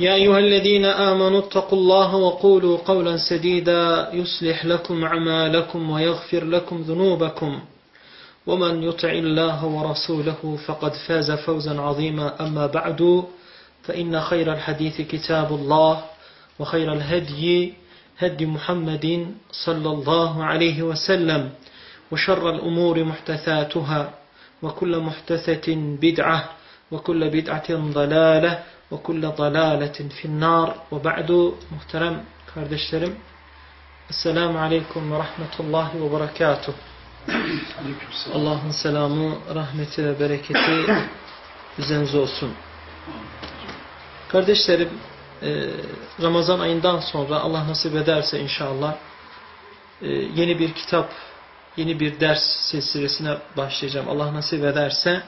يا أيها الذين آمنوا اتقوا الله وقولوا قولا سديدا يصلح لكم أعمالكم ويغفر لكم ذنوبكم. ومن يطع الله ورسوله فقد فاز فوزا عظيما. أما بعد فإن خير الحديث كتاب الله وخير الهدي هدي محمد صلى الله عليه وسلم وشر الأمور محدثاتها وكل محدثة بدعة وكل بدعة ضلالة ve kulle dalaletin finnar ve ba'du muhterem kardeşlerim Esselamu Aleyküm ve Rahmetullahi ve Berekatuh Allah'ın selamı, rahmeti ve bereketi üzerinize olsun. Kardeşlerim e, Ramazan ayından sonra Allah nasip ederse inşallah e, yeni bir kitap, yeni bir ders silsilesine başlayacağım. Allah nasip ederse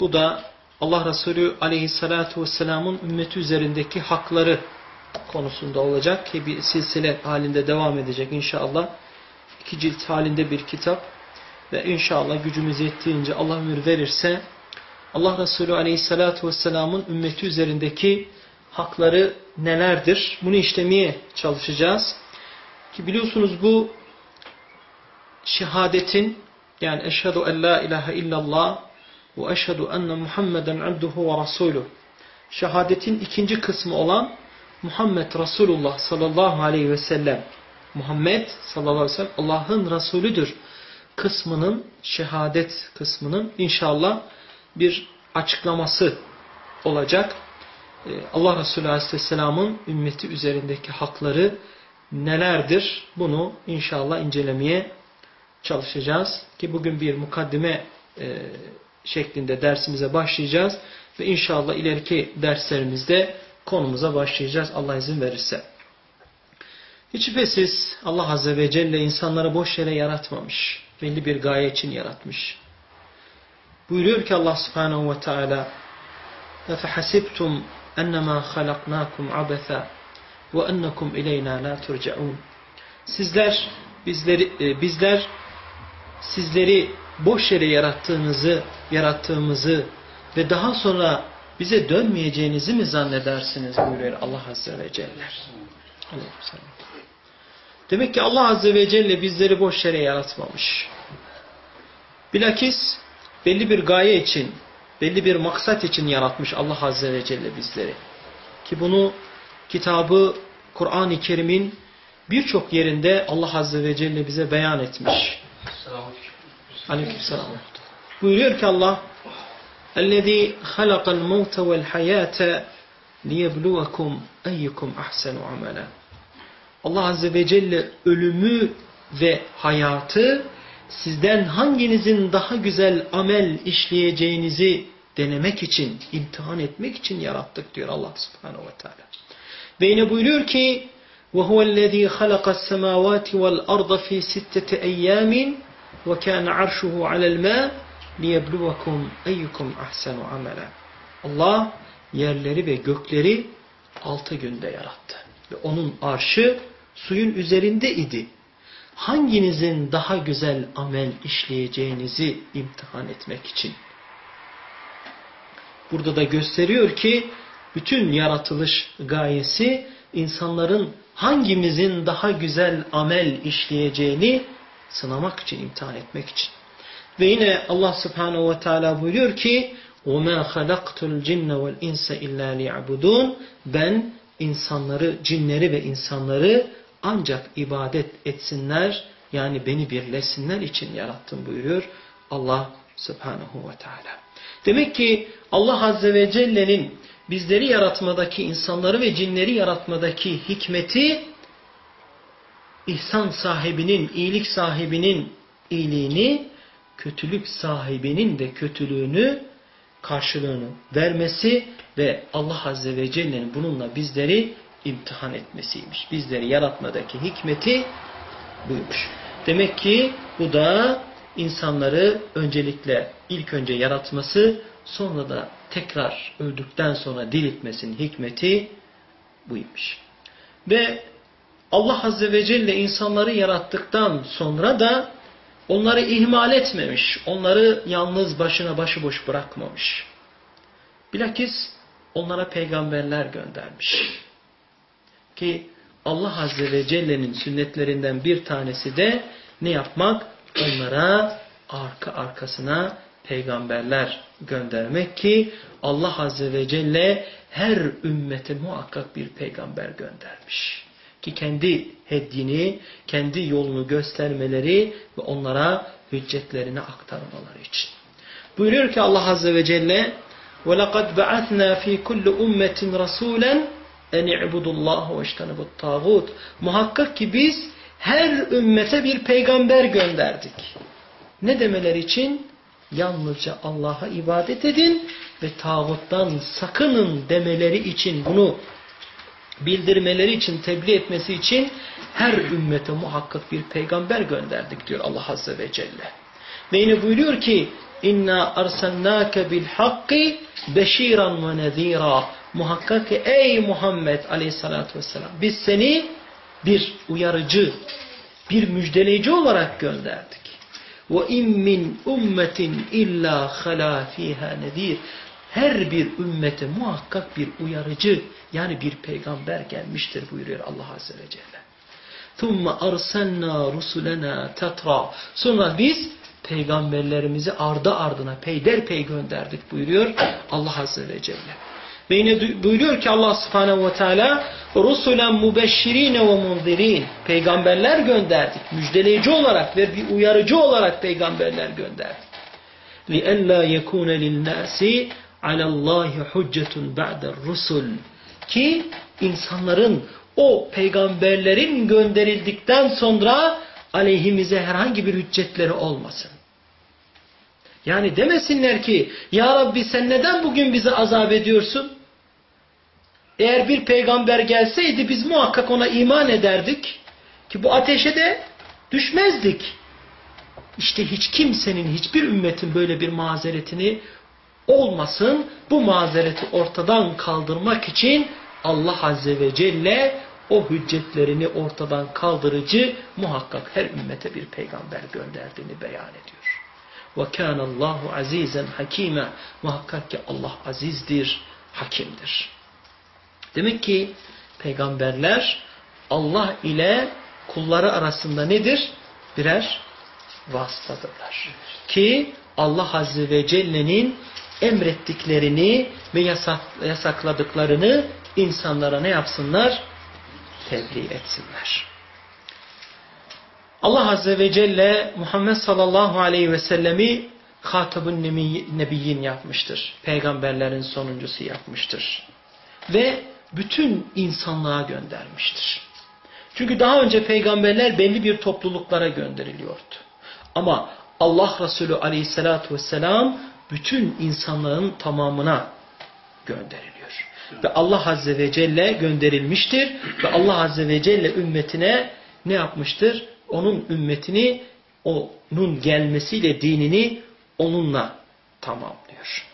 bu da Allah Resulü aleyhissalatu vesselamın ümmeti üzerindeki hakları konusunda olacak ki bir silsile halinde devam edecek inşallah. İki cilt halinde bir kitap ve inşallah gücümüz yettiğince Allah ömür verirse Allah Resulü aleyhissalatu vesselamın ümmeti üzerindeki hakları nelerdir? Bunu işlemeye çalışacağız. Ki biliyorsunuz bu şehadetin yani eşhedü en la ilahe illallah ve eşhedü enne Muhammeden abduhu ve rasuluh. Şehadetin ikinci kısmı olan Muhammed Resulullah sallallahu aleyhi ve sellem. Muhammed sallallahu aleyhi ve sellem Allah'ın Resulüdür kısmının, şehadet kısmının inşallah bir açıklaması olacak. Allah Resulü aleyhisselamın ümmeti üzerindeki hakları nelerdir? Bunu inşallah incelemeye çalışacağız. Ki bugün bir mukaddime şeklinde dersimize başlayacağız. Ve inşallah ileriki derslerimizde konumuza başlayacağız Allah izin verirse. Hiç şüphesiz Allah Azze ve Celle insanları boş yere yaratmamış. Belli bir gaye için yaratmış. Buyuruyor ki Allah Subhanahu ve Teala اَفَحَسِبْتُمْ اَنَّمَا خَلَقْنَاكُمْ عَبَثًا وَاَنَّكُمْ اِلَيْنَا لَا تُرْجَعُونَ Sizler, bizleri, bizler sizleri boş yere yarattığınızı, yarattığımızı ve daha sonra bize dönmeyeceğinizi mi zannedersiniz buyuruyor Allah Azze ve Celle. Demek ki Allah Azze ve Celle bizleri boş yere yaratmamış. Bilakis belli bir gaye için, belli bir maksat için yaratmış Allah Azze ve Celle bizleri. Ki bunu kitabı Kur'an-ı Kerim'in birçok yerinde Allah Azze ve Celle bize beyan etmiş. Aleykümselam. Buyuruyor ki Allah اَلَّذ۪ي خَلَقَ الْمَوْتَ وَالْحَيَاةَ لِيَبْلُوَكُمْ اَيُّكُمْ اَحْسَنُ عَمَلًا Allah Azze ve Celle ölümü ve hayatı sizden hanginizin daha güzel amel işleyeceğinizi denemek için, imtihan etmek için yarattık diyor Allah Subhanahu ve Teala. Ve yine buyuruyor ki وَهُوَ الَّذ۪ي خَلَقَ السَّمَاوَاتِ وَالْأَرْضَ ف۪ي سِتَّةِ اَيَّامٍ وَكَانَ عَرْشُهُ عَلَى الْمَاءِ liyebluvekum eyyukum ahsenu amela. Allah yerleri ve gökleri altı günde yarattı. Ve onun arşı suyun üzerinde idi. Hanginizin daha güzel amel işleyeceğinizi imtihan etmek için. Burada da gösteriyor ki bütün yaratılış gayesi insanların hangimizin daha güzel amel işleyeceğini sınamak için, imtihan etmek için. Ve yine Allah Subhanahu ve Teala buyuruyor ki وَمَا خَلَقْتُ الْجِنَّ وَالْاِنْسَ اِلَّا لِيَعْبُدُونَ Ben insanları, cinleri ve insanları ancak ibadet etsinler, yani beni birleşsinler için yarattım buyuruyor Allah subhanahu ve teala. Demek ki Allah azze ve celle'nin bizleri yaratmadaki, insanları ve cinleri yaratmadaki hikmeti ihsan sahibinin, iyilik sahibinin iyiliğini, kötülük sahibinin de kötülüğünü karşılığını vermesi ve Allah Azze ve Celle'nin bununla bizleri imtihan etmesiymiş. Bizleri yaratmadaki hikmeti buymuş. Demek ki bu da insanları öncelikle ilk önce yaratması sonra da tekrar öldükten sonra diriltmesinin hikmeti buymuş. Ve Allah Azze ve Celle insanları yarattıktan sonra da onları ihmal etmemiş, onları yalnız başına başıboş bırakmamış. Bilakis onlara peygamberler göndermiş. Ki Allah Azze ve Celle'nin sünnetlerinden bir tanesi de ne yapmak? Onlara arka arkasına peygamberler göndermek ki Allah Azze ve Celle her ümmete muhakkak bir peygamber göndermiş Ki kendi heddini, kendi yolunu göstermeleri ve onlara hüccetlerini aktarmaları için. Buyuruyor ki Allah Azze ve Celle وَلَقَدْ بَعَثْنَا ف۪ي كُلِّ اُمَّةٍ رَسُولًا en i'budullaha ve iştenebut tağut. Muhakkak ki biz her ümmete bir peygamber gönderdik. Ne demeleri için? Yalnızca Allah'a ibadet edin ve tağuttan sakının demeleri için bunu bildirmeleri için, tebliğ etmesi için her ümmete muhakkak bir peygamber gönderdik diyor Allah Azze ve Celle. Ve yine buyuruyor ki İnna arsalnake bil hakki beşiran ve nezira. Muhakkak ki ey Muhammed aleyhissalatü vesselam biz seni bir uyarıcı, bir müjdeleyici olarak gönderdik. Ve in min ummetin illa hala fiha nedir. Her bir ümmete muhakkak bir uyarıcı yani bir peygamber gelmiştir buyuruyor Allah Azze ve Celle. ثُمَّ أَرْسَلْنَا رُسُلَنَا تَتْرَى Sonra biz peygamberlerimizi ardı ardına peyderpey gönderdik buyuruyor Allah Azze ve Celle. Ve yine buyuruyor ki Allah Subhanahu ve Teala rusulen mubeşşirine ve munzirin peygamberler gönderdik. Müjdeleyici olarak ve bir uyarıcı olarak peygamberler gönderdik. لِأَلَّا يَكُونَ لِلنَّاسِ عَلَى اللّٰهِ حُجَّةٌ بَعْدَ الرُّسُلِ ki insanların o peygamberlerin gönderildikten sonra aleyhimize herhangi bir hüccetleri olmasın. Yani demesinler ki Ya Rabbi sen neden bugün bizi azap ediyorsun? Eğer bir peygamber gelseydi biz muhakkak ona iman ederdik ki bu ateşe de düşmezdik. İşte hiç kimsenin, hiçbir ümmetin böyle bir mazeretini olmasın. Bu mazereti ortadan kaldırmak için Allah Azze ve Celle o hüccetlerini ortadan kaldırıcı muhakkak her ümmete bir peygamber gönderdiğini beyan ediyor. وَكَانَ اللّٰهُ عَز۪يزًا حَك۪يمًا Muhakkak ki Allah azizdir, hakimdir. Demek ki peygamberler Allah ile kulları arasında nedir? Birer vasıtadırlar. Ki Allah Azze ve Celle'nin emrettiklerini ve yasak, yasakladıklarını insanlara ne yapsınlar? Tebliğ etsinler. Allah Azze ve Celle Muhammed sallallahu aleyhi ve sellemi Hatabun Nebiyyin yapmıştır. Peygamberlerin sonuncusu yapmıştır. Ve bütün insanlığa göndermiştir. Çünkü daha önce peygamberler belli bir topluluklara gönderiliyordu. Ama Allah Resulü aleyhissalatu vesselam bütün insanlığın tamamına gönderiliyor. Ve Allah Azze ve Celle gönderilmiştir. Ve Allah Azze ve Celle ümmetine ne yapmıştır? Onun ümmetini, onun gelmesiyle dinini onunla tamamlıyor.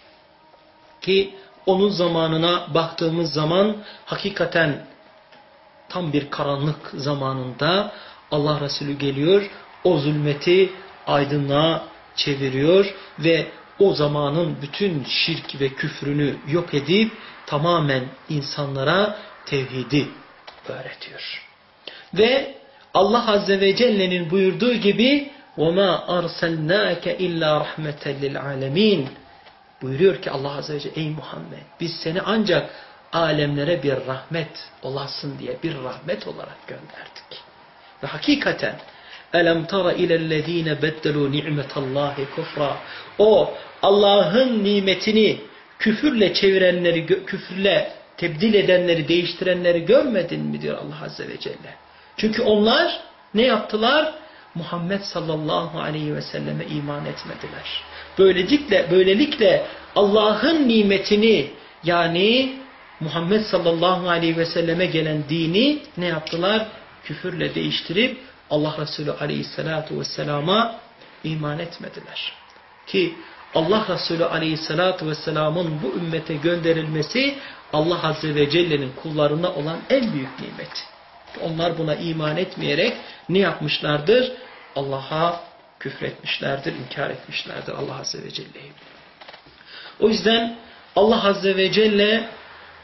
Ki onun zamanına baktığımız zaman hakikaten tam bir karanlık zamanında Allah Resulü geliyor. O zulmeti aydınlığa çeviriyor ve o zamanın bütün şirk ve küfrünü yok edip tamamen insanlara tevhidi öğretiyor. Ve Allah Azze ve Celle'nin buyurduğu gibi وَمَا أَرْسَلْنَاكَ اِلَّا رَحْمَةً لِلْعَالَمِينَ Buyuruyor ki Allah Azze ve Celle ey Muhammed biz seni ancak alemlere bir rahmet olasın diye bir rahmet olarak gönderdik. Ve hakikaten Elem tara ilellezine beddelu ni'metallahi kufra. O Allah'ın nimetini küfürle çevirenleri, küfürle tebdil edenleri, değiştirenleri görmedin mi diyor Allah Azze ve Celle. Çünkü onlar ne yaptılar? Muhammed sallallahu aleyhi ve selleme iman etmediler. Böylelikle, böylelikle Allah'ın nimetini yani Muhammed sallallahu aleyhi ve selleme gelen dini ne yaptılar? Küfürle değiştirip Allah Resulü aleyhissalatu vesselama iman etmediler. Ki Allah Resulü aleyhissalatu vesselamın bu ümmete gönderilmesi Allah Azze ve Celle'nin kullarına olan en büyük nimet. Onlar buna iman etmeyerek ne yapmışlardır? Allah'a küfretmişlerdir, inkar etmişlerdir Allah Azze ve Celle'yi. O yüzden Allah Azze ve Celle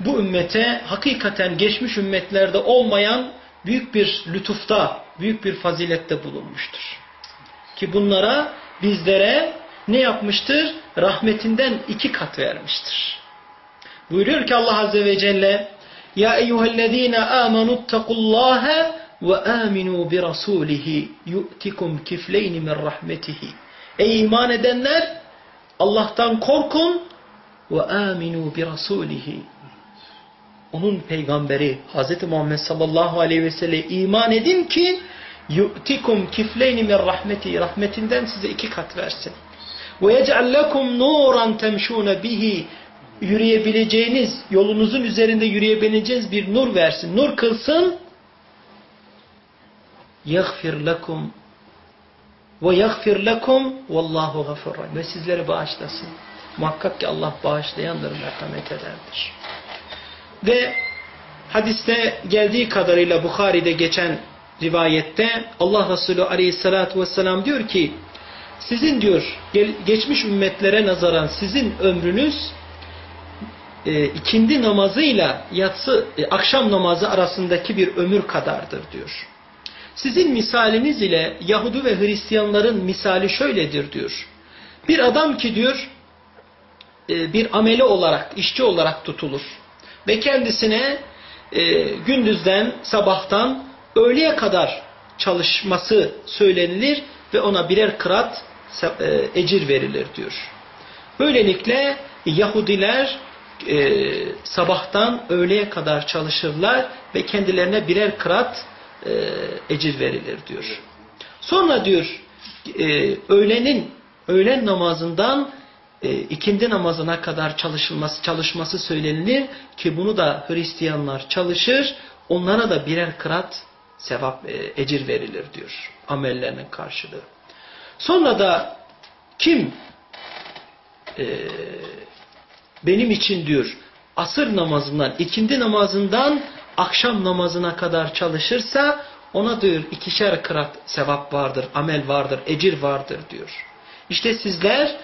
bu ümmete hakikaten geçmiş ümmetlerde olmayan büyük bir lütufta, büyük bir fazilette bulunmuştur. Ki bunlara, bizlere ne yapmıştır? Rahmetinden iki kat vermiştir. Buyuruyor ki Allah Azze ve Celle Ya eyyühellezine amenuttakullaha ve aminu bi rasulihi yu'tikum kifleyni min rahmetihi. Ey iman edenler Allah'tan korkun ve aminu bi rasulihi onun peygamberi Hz. Muhammed sallallahu aleyhi ve sellem iman edin ki yu'tikum kifleyni min rahmeti rahmetinden size iki kat versin. Ve yec'allekum nuran temşûne bihi yürüyebileceğiniz, yolunuzun üzerinde yürüyebileceğiniz bir nur versin. Nur kılsın. Yagfir lekum ve yagfir lekum vallahu gafurrahim. Ve sizleri bağışlasın. Muhakkak ki Allah bağışlayanları merhamet ederdir. Ve hadiste geldiği kadarıyla Bukhari'de geçen rivayette Allah Resulü aleyhissalatu vesselam diyor ki sizin diyor geçmiş ümmetlere nazaran sizin ömrünüz e, ikindi namazıyla yatsı e, akşam namazı arasındaki bir ömür kadardır diyor. Sizin misaliniz ile Yahudi ve Hristiyanların misali şöyledir diyor. Bir adam ki diyor e, bir ameli olarak, işçi olarak tutulur. Ve kendisine e, gündüzden, sabahtan öğleye kadar çalışması söylenilir ve ona birer kırat e, ecir verilir diyor. Böylelikle Yahudiler e, sabahtan öğleye kadar çalışırlar ve kendilerine birer kırat e, ecir verilir diyor. Sonra diyor e, öğlenin öğlen namazından e, ikindi namazına kadar çalışılması çalışması söylenilir ki bunu da Hristiyanlar çalışır. Onlara da birer kırat sevap e, ecir verilir diyor amellerinin karşılığı. Sonra da kim e, benim için diyor asır namazından, ikindi namazından akşam namazına kadar çalışırsa ona diyor ikişer kırat sevap vardır, amel vardır, ecir vardır diyor. İşte sizler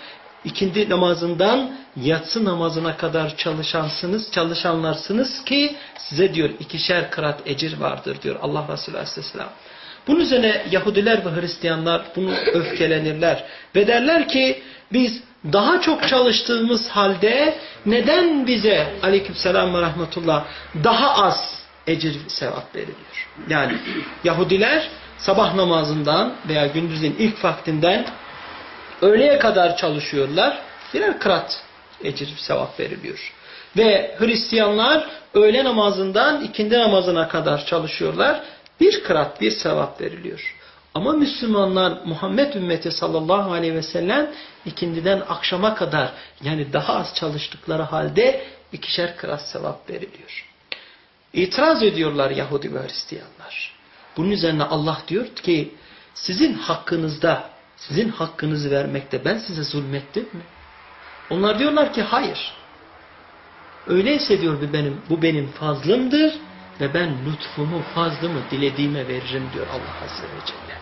ikindi namazından yatsı namazına kadar çalışansınız, çalışanlarsınız ki size diyor ikişer kırat ecir vardır diyor Allah Resulü Aleyhisselam. Bunun üzerine Yahudiler ve Hristiyanlar bunu öfkelenirler ve derler ki biz daha çok çalıştığımız halde neden bize aleykümselam ve rahmetullah daha az ecir sevap veriliyor? Yani Yahudiler sabah namazından veya gündüzün ilk vaktinden öğleye kadar çalışıyorlar. Birer kırat ecir sevap veriliyor. Ve Hristiyanlar öğle namazından ikindi namazına kadar çalışıyorlar. Bir kırat bir sevap veriliyor. Ama Müslümanlar Muhammed ümmeti sallallahu aleyhi ve sellem ikindiden akşama kadar yani daha az çalıştıkları halde ikişer kırat sevap veriliyor. İtiraz ediyorlar Yahudi ve Hristiyanlar. Bunun üzerine Allah diyor ki sizin hakkınızda sizin hakkınızı vermekte ben size zulmettim mi? Onlar diyorlar ki hayır. Öyleyse diyor bu benim, bu benim fazlımdır ve ben lütfumu, fazlımı dilediğime veririm diyor Allah Azze ve Celle.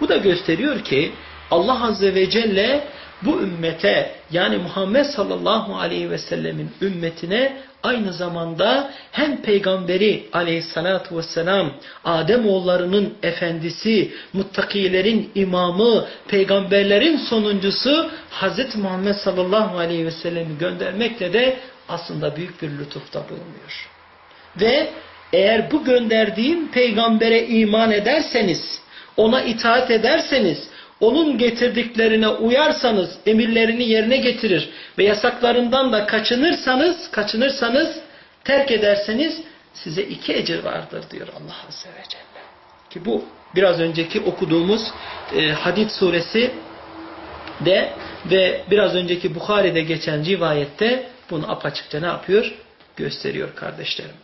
Bu da gösteriyor ki Allah Azze ve Celle bu ümmete yani Muhammed sallallahu aleyhi ve sellemin ümmetine aynı zamanda hem peygamberi aleyhissalatu vesselam Adem oğullarının efendisi, muttakilerin imamı, peygamberlerin sonuncusu Hz. Muhammed sallallahu aleyhi ve sellemi göndermekle de aslında büyük bir lütufta bulunuyor. Ve eğer bu gönderdiğim peygambere iman ederseniz ona itaat ederseniz, onun getirdiklerine uyarsanız, emirlerini yerine getirir ve yasaklarından da kaçınırsanız, kaçınırsanız, terk ederseniz size iki ecir vardır diyor Allah Azze ve Celle. Ki bu biraz önceki okuduğumuz e, Hadid suresi de ve biraz önceki Bukhari'de geçen rivayette bunu apaçıkça ne yapıyor? Gösteriyor kardeşlerim.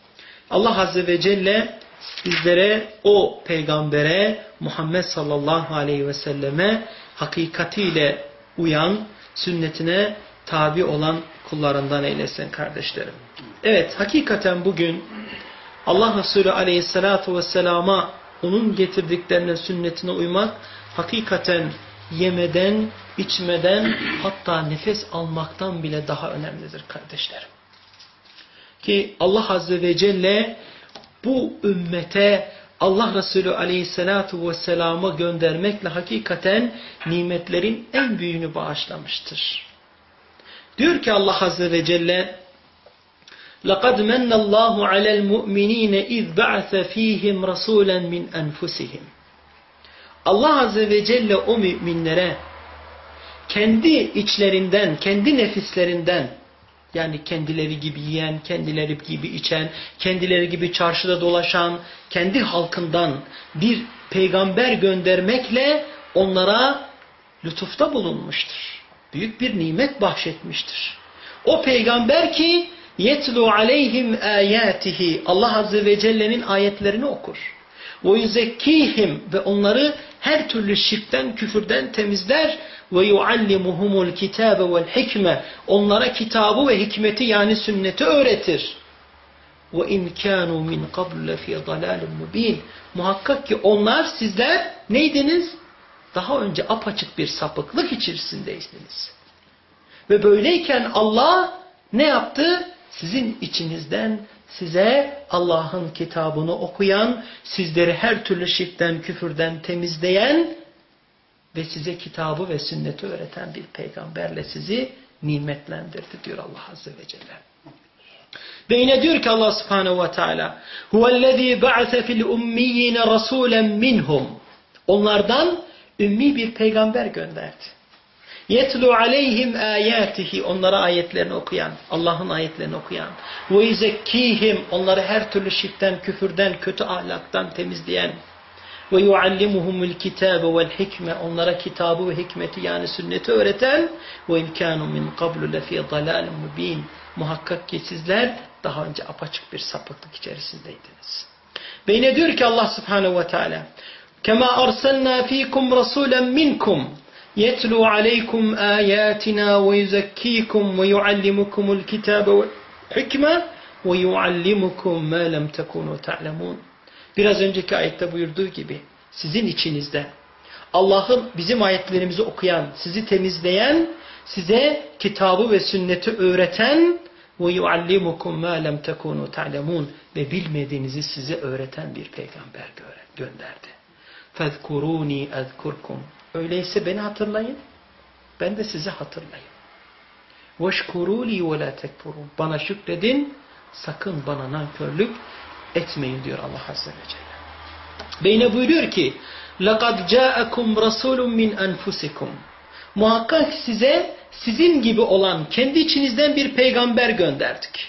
Allah Azze ve Celle bizlere o peygambere Muhammed sallallahu aleyhi ve selleme hakikatiyle uyan, sünnetine tabi olan kullarından eylesin kardeşlerim. Evet hakikaten bugün Allah Resulü aleyhissalatu vesselama onun getirdiklerine sünnetine uymak hakikaten yemeden, içmeden hatta nefes almaktan bile daha önemlidir kardeşlerim. Ki Allah Azze ve Celle bu ümmete Allah Resulü Aleyhisselatu Vesselam'ı göndermekle hakikaten nimetlerin en büyüğünü bağışlamıştır. Diyor ki Allah Azze ve Celle لَقَدْ مَنَّ اللّٰهُ عَلَى الْمُؤْمِنِينَ اِذْ بَعْثَ ف۪يهِمْ رَسُولًا مِنْ أَنْفُسِهِمْ Allah Azze ve Celle o müminlere kendi içlerinden, kendi nefislerinden yani kendileri gibi yiyen, kendileri gibi içen, kendileri gibi çarşıda dolaşan, kendi halkından bir peygamber göndermekle onlara lütufta bulunmuştur. Büyük bir nimet bahşetmiştir. O peygamber ki yetlu aleyhim ayatihi Allah Azze ve Celle'nin ayetlerini okur. Ve yüzekkihim ve onları her türlü şirkten, küfürden temizler ve yuallimuhumul kitabe vel hikme onlara kitabı ve hikmeti yani sünneti öğretir. Ve in kanu min qabl fi dalalin mubin. Muhakkak ki onlar sizler neydiniz? Daha önce apaçık bir sapıklık içerisindeydiniz. Ve böyleyken Allah ne yaptı? Sizin içinizden size Allah'ın kitabını okuyan, sizleri her türlü şirkten, küfürden temizleyen ve size kitabı ve sünneti öğreten bir peygamberle sizi nimetlendirdi diyor Allah Azze ve Celle. Ve yine diyor ki Allah Subhanahu ve Teala huvellezî ba'se fil ummiyine rasûlen minhum onlardan ümmi bir peygamber gönderdi. Yetlu aleyhim ayatihi onlara ayetlerini okuyan, Allah'ın ayetlerini okuyan. Ve yüzekkihim onları her türlü şirkten, küfürden, kötü ahlaktan temizleyen. Ve yuallimuhumul kitabe vel hikme onlara kitabı ve hikmeti yani sünneti öğreten. Ve imkanu min qablu lefi dalalin mubin. Muhakkak ki sizler daha önce apaçık bir sapıklık içerisindeydiniz. Ve yine diyor ki Allah subhanehu ve teala Kema arsalna fikum rasulen minkum يتلو عليكم آياتنا ويزكيكم ويعلمكم الكتاب والحكمة ويعلمكم ما لم تكونوا تعلمون Biraz önceki ayette buyurduğu gibi sizin içinizde Allah'ın bizim ayetlerimizi okuyan, sizi temizleyen, size kitabı ve sünneti öğreten ve yuallimukum ma lem tekunu ta'lemun ve bilmediğinizi size öğreten bir peygamber gönderdi. Fezkuruni ezkurkum. Öyleyse beni hatırlayın. Ben de sizi hatırlayın. Veşkuruli ve la tekfurun. Bana şükredin. Sakın bana nankörlük etmeyin diyor Allah Azze ve Celle. Ve yine buyuruyor ki لَقَدْ جَاءَكُمْ رَسُولٌ مِنْ أَنْفُسِكُمْ Muhakkak size sizin gibi olan kendi içinizden bir peygamber gönderdik.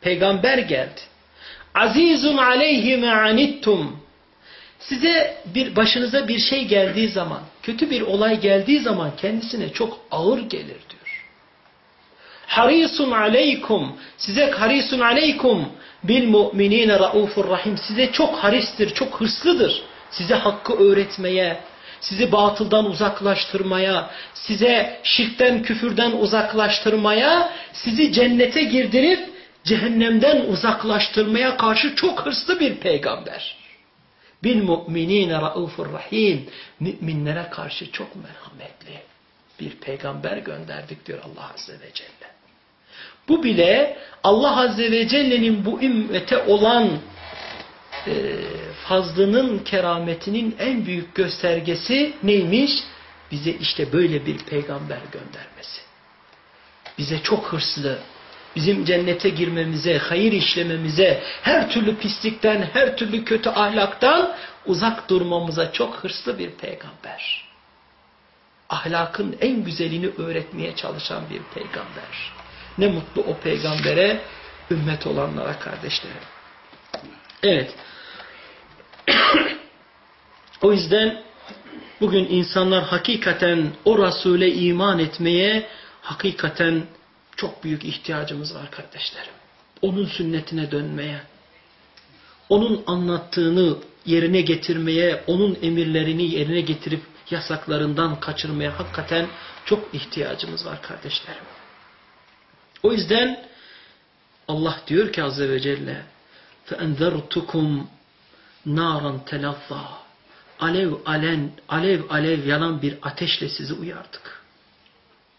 Peygamber geldi. Azizun aleyhi me anittum Size bir başınıza bir şey geldiği zaman, kötü bir olay geldiği zaman kendisine çok ağır gelir diyor. Harisun aleykum, size harisun aleykum bil mu'minine raufur rahim. Size çok haristir, çok hırslıdır. Size hakkı öğretmeye, sizi batıldan uzaklaştırmaya, size şirkten, küfürden uzaklaştırmaya, sizi cennete girdirip cehennemden uzaklaştırmaya karşı çok hırslı bir peygamber. Bil mu'minine raufur rahim. Müminlere karşı çok merhametli bir peygamber gönderdik diyor Allah Azze ve Celle. Bu bile Allah Azze ve Celle'nin bu ümmete olan e, fazlının kerametinin en büyük göstergesi neymiş? Bize işte böyle bir peygamber göndermesi. Bize çok hırslı, bizim cennete girmemize, hayır işlememize, her türlü pislikten, her türlü kötü ahlaktan uzak durmamıza çok hırslı bir peygamber. Ahlakın en güzelini öğretmeye çalışan bir peygamber. Ne mutlu o peygambere, ümmet olanlara kardeşlerim. Evet. o yüzden bugün insanlar hakikaten o Resul'e iman etmeye hakikaten çok büyük ihtiyacımız var kardeşlerim. Onun sünnetine dönmeye, onun anlattığını yerine getirmeye, onun emirlerini yerine getirip yasaklarından kaçırmaya hakikaten çok ihtiyacımız var kardeşlerim. O yüzden Allah diyor ki Azze ve Celle فَاَنْذَرْتُكُمْ نَارًا تَلَظَّى Alev alen, alev alev yanan bir ateşle sizi uyardık.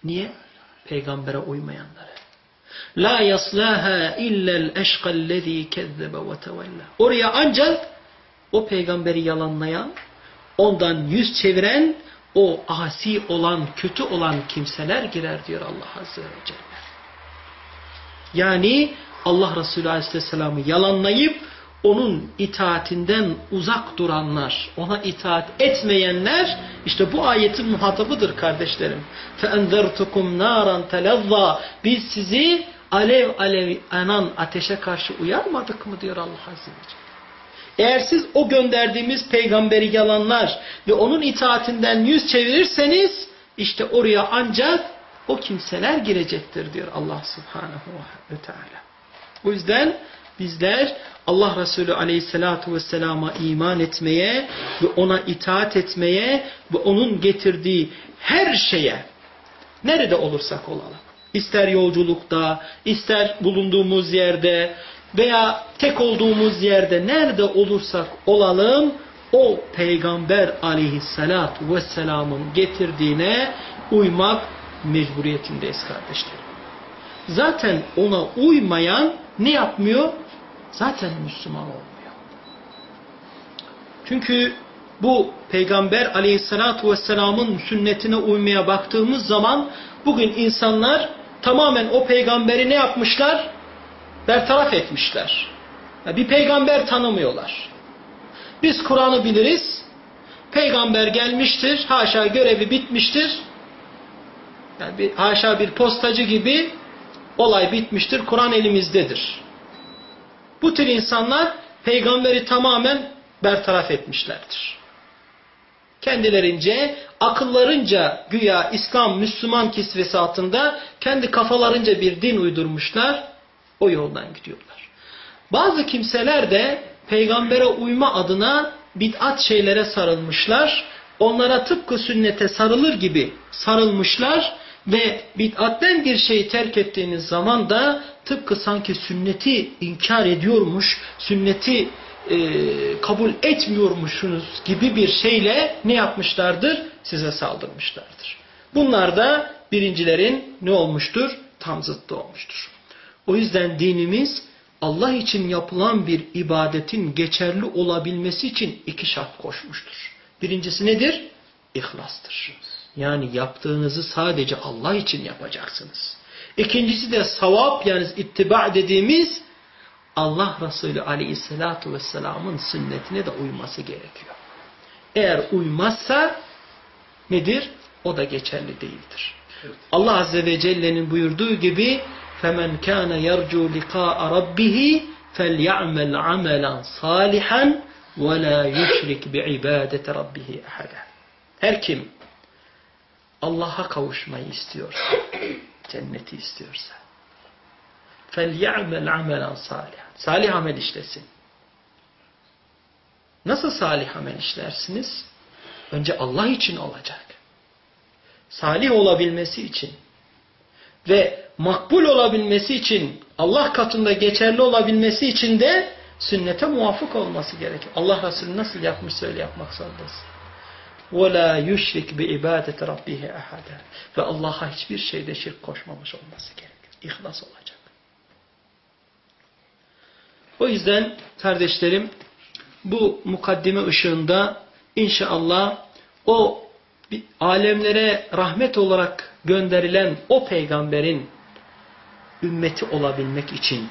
Niye? Peygambere uymayanları. La yaslaha illa'l eşkallezî kezzebe ve tevella. Oraya ancak o peygamberi yalanlayan, ondan yüz çeviren, o asi olan, kötü olan kimseler girer diyor Allah Azze ve Celle. Yani Allah Resulü Aleyhisselam'ı yalanlayıp onun itaatinden uzak duranlar, ona itaat etmeyenler işte bu ayetin muhatabıdır kardeşlerim. فَاَنْذَرْتُكُمْ نَارًا تَلَظَّى Biz sizi alev alev anan ateşe karşı uyarmadık mı diyor Allah Azze ve Celle. Eğer siz o gönderdiğimiz peygamberi yalanlar ve onun itaatinden yüz çevirirseniz işte oraya ancak o kimseler girecektir diyor Allah Subhanahu ve Teala. O yüzden bizler Allah Resulü Aleyhisselatü Vesselam'a iman etmeye ve ona itaat etmeye ve onun getirdiği her şeye nerede olursak olalım. İster yolculukta, ister bulunduğumuz yerde veya tek olduğumuz yerde nerede olursak olalım o peygamber aleyhissalatu vesselamın getirdiğine uymak mecburiyetindeyiz kardeşlerim. Zaten ona uymayan ne yapmıyor? Zaten Müslüman olmuyor. Çünkü bu peygamber aleyhissalatu vesselamın sünnetine uymaya baktığımız zaman bugün insanlar tamamen o peygamberi ne yapmışlar? Bertaraf etmişler. Bir peygamber tanımıyorlar. Biz Kur'an'ı biliriz. Peygamber gelmiştir. Haşa görevi bitmiştir. Yani bir, haşa bir postacı gibi olay bitmiştir. Kur'an elimizdedir. Bu tür insanlar peygamberi tamamen bertaraf etmişlerdir. Kendilerince, akıllarınca güya İslam, Müslüman kisvesi altında kendi kafalarınca bir din uydurmuşlar. O yoldan gidiyorlar. Bazı kimseler de peygambere uyma adına bid'at şeylere sarılmışlar. Onlara tıpkı sünnete sarılır gibi sarılmışlar ve bid'atten bir şeyi terk ettiğiniz zaman da tıpkı sanki sünneti inkar ediyormuş, sünneti e, kabul etmiyormuşsunuz gibi bir şeyle ne yapmışlardır? Size saldırmışlardır. Bunlar da birincilerin ne olmuştur? Tam zıttı olmuştur. O yüzden dinimiz Allah için yapılan bir ibadetin geçerli olabilmesi için iki şart koşmuştur. Birincisi nedir? İhlastır. Yani yaptığınızı sadece Allah için yapacaksınız. İkincisi de savap yani ittiba dediğimiz Allah Resulü Aleyhisselatü Vesselam'ın sünnetine de uyması gerekiyor. Eğer uymazsa nedir? O da geçerli değildir. Evet. Allah Azze ve Celle'nin buyurduğu gibi فَمَنْ كَانَ يَرْجُوا لِقَاءَ رَبِّهِ فَلْيَعْمَلْ عَمَلًا صَالِحًا وَلَا يُشْرِكْ بِعِبَادَةِ رَبِّهِ أَحَدًا Her kim Allah'a kavuşmayı istiyorsa, cenneti istiyorsa, فَلْيَعْمَلْ عَمَلًا صَالِحًا Salih amel işlesin. Nasıl salih amel işlersiniz? Önce Allah için olacak. Salih olabilmesi için ve makbul olabilmesi için, Allah katında geçerli olabilmesi için de sünnete muvafık olması gerekir. Allah Resulü nasıl yapmış öyle yapmak zorundasın. وَلَا يُشْرِكْ بِعِبَادَةِ رَبِّهِ اَحَدًا Ve Allah'a hiçbir şeyde şirk koşmamış olması gerekir. İhlas olacak. O yüzden kardeşlerim bu mukaddime ışığında inşallah o alemlere rahmet olarak gönderilen o peygamberin ümmeti olabilmek için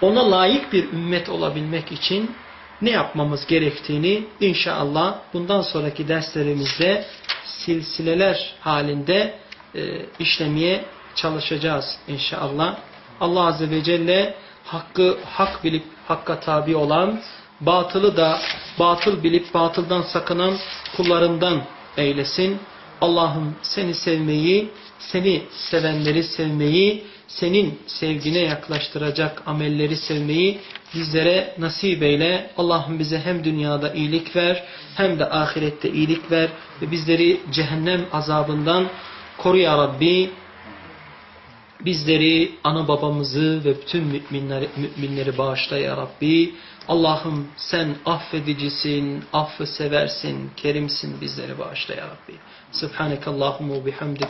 ona layık bir ümmet olabilmek için ne yapmamız gerektiğini inşallah bundan sonraki derslerimizde silsileler halinde e, işlemeye çalışacağız inşallah. Allah Azze ve Celle hakkı hak bilip hakka tabi olan, batılı da batıl bilip batıldan sakınan kullarından eylesin. Allah'ım seni sevmeyi, seni sevenleri sevmeyi, senin sevgine yaklaştıracak amelleri sevmeyi bizlere nasip eyle. Allah'ım bize hem dünyada iyilik ver hem de ahirette iyilik ver ve bizleri cehennem azabından koru ya Rabbi. Bizleri, ana babamızı ve bütün müminleri, müminleri bağışla ya Rabbi. Allah'ım sen affedicisin, affı seversin, kerimsin bizleri bağışla ya Rabbi. Subhaneke Allahumma bihamdik.